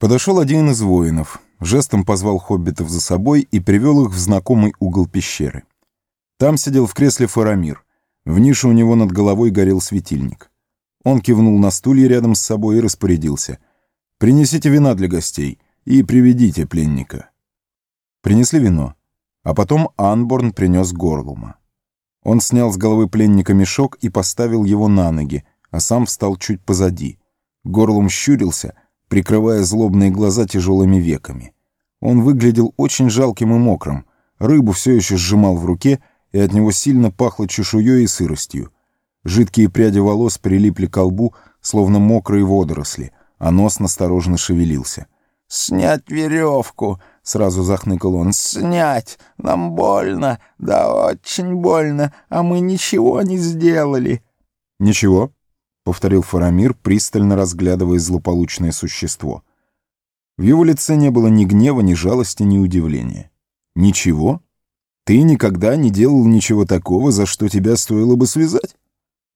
Подошел один из воинов, жестом позвал хоббитов за собой и привел их в знакомый угол пещеры. Там сидел в кресле Фарамир. В нише у него над головой горел светильник. Он кивнул на стулья рядом с собой и распорядился. «Принесите вина для гостей и приведите пленника». Принесли вино, а потом Анборн принес горлума. Он снял с головы пленника мешок и поставил его на ноги, а сам встал чуть позади. Горлум щурился — прикрывая злобные глаза тяжелыми веками. Он выглядел очень жалким и мокрым, рыбу все еще сжимал в руке, и от него сильно пахло чешуей и сыростью. Жидкие пряди волос прилипли к лбу, словно мокрые водоросли, а нос настороженно шевелился. «Снять веревку!» — сразу захныкал он. «Снять! Нам больно! Да очень больно! А мы ничего не сделали!» «Ничего?» — повторил Фарамир, пристально разглядывая злополучное существо. В его лице не было ни гнева, ни жалости, ни удивления. «Ничего? Ты никогда не делал ничего такого, за что тебя стоило бы связать?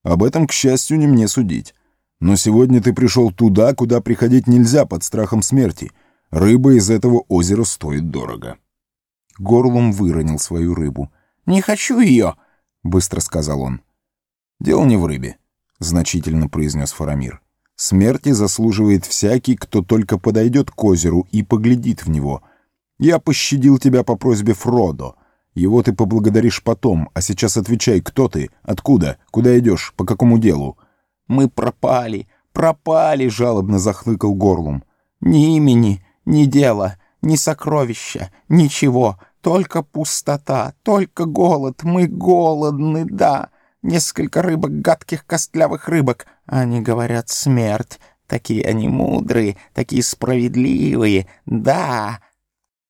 Об этом, к счастью, не мне судить. Но сегодня ты пришел туда, куда приходить нельзя под страхом смерти. Рыба из этого озера стоит дорого». Горлом выронил свою рыбу. «Не хочу ее!» — быстро сказал он. «Дело не в рыбе. — значительно произнес Фарамир. «Смерти заслуживает всякий, кто только подойдет к озеру и поглядит в него. Я пощадил тебя по просьбе Фродо. Его ты поблагодаришь потом, а сейчас отвечай, кто ты, откуда, куда идешь, по какому делу?» «Мы пропали, пропали!» — жалобно захныкал горлом. «Ни имени, ни дела, ни сокровища, ничего, только пустота, только голод, мы голодны, да!» Несколько рыбок, гадких костлявых рыбок. Они говорят смерть. Такие они мудрые, такие справедливые. Да!»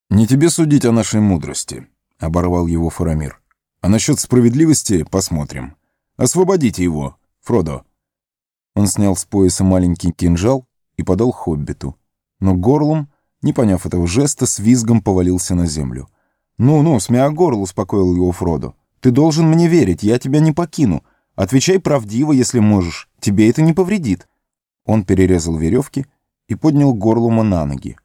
«Не тебе судить о нашей мудрости», — оборвал его Фарамир. «А насчет справедливости посмотрим. Освободите его, Фродо». Он снял с пояса маленький кинжал и подал хоббиту. Но горлом, не поняв этого жеста, с визгом повалился на землю. «Ну-ну, Смеагорл», — успокоил его Фродо. Ты должен мне верить, я тебя не покину. Отвечай правдиво, если можешь. Тебе это не повредит». Он перерезал веревки и поднял горлума на ноги.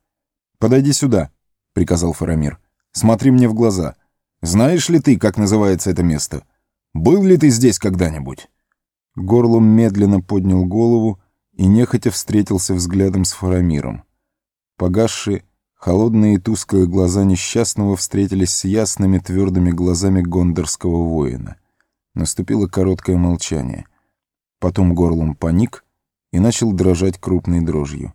«Подойди сюда», — приказал Фарамир. «Смотри мне в глаза. Знаешь ли ты, как называется это место? Был ли ты здесь когда-нибудь?» Горлум медленно поднял голову и нехотя встретился взглядом с Фарамиром. Погасшие Холодные и тусклые глаза несчастного встретились с ясными твердыми глазами гондорского воина. Наступило короткое молчание. Потом горлом паник и начал дрожать крупной дрожью.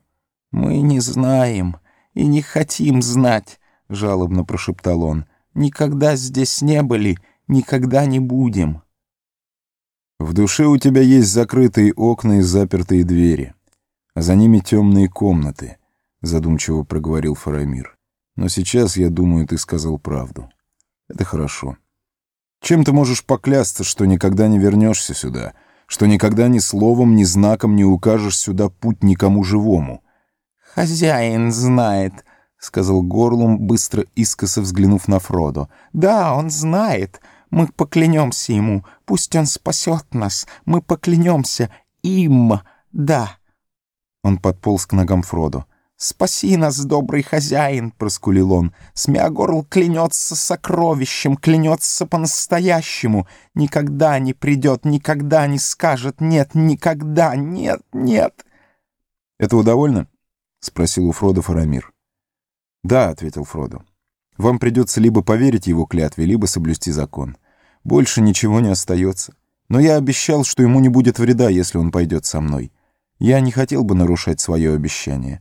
«Мы не знаем и не хотим знать», — жалобно прошептал он. «Никогда здесь не были, никогда не будем». «В душе у тебя есть закрытые окна и запертые двери, а за ними темные комнаты» задумчиво проговорил Фарамир. Но сейчас, я думаю, ты сказал правду. Это хорошо. Чем ты можешь поклясться, что никогда не вернешься сюда, что никогда ни словом, ни знаком не укажешь сюда путь никому живому? Хозяин знает, — сказал Горлум, быстро искоса взглянув на Фродо. «Да, он знает. Мы поклянемся ему. Пусть он спасет нас. Мы поклянемся им. Да». Он подполз к ногам Фродо. «Спаси нас, добрый хозяин!» — проскулил он. «Смеогорл клянется сокровищем, клянется по-настоящему. Никогда не придет, никогда не скажет «нет», никогда, нет, нет!» «Этого довольно?» — спросил у Фрода Фарамир. «Да», — ответил Фродо. «Вам придется либо поверить его клятве, либо соблюсти закон. Больше ничего не остается. Но я обещал, что ему не будет вреда, если он пойдет со мной. Я не хотел бы нарушать свое обещание».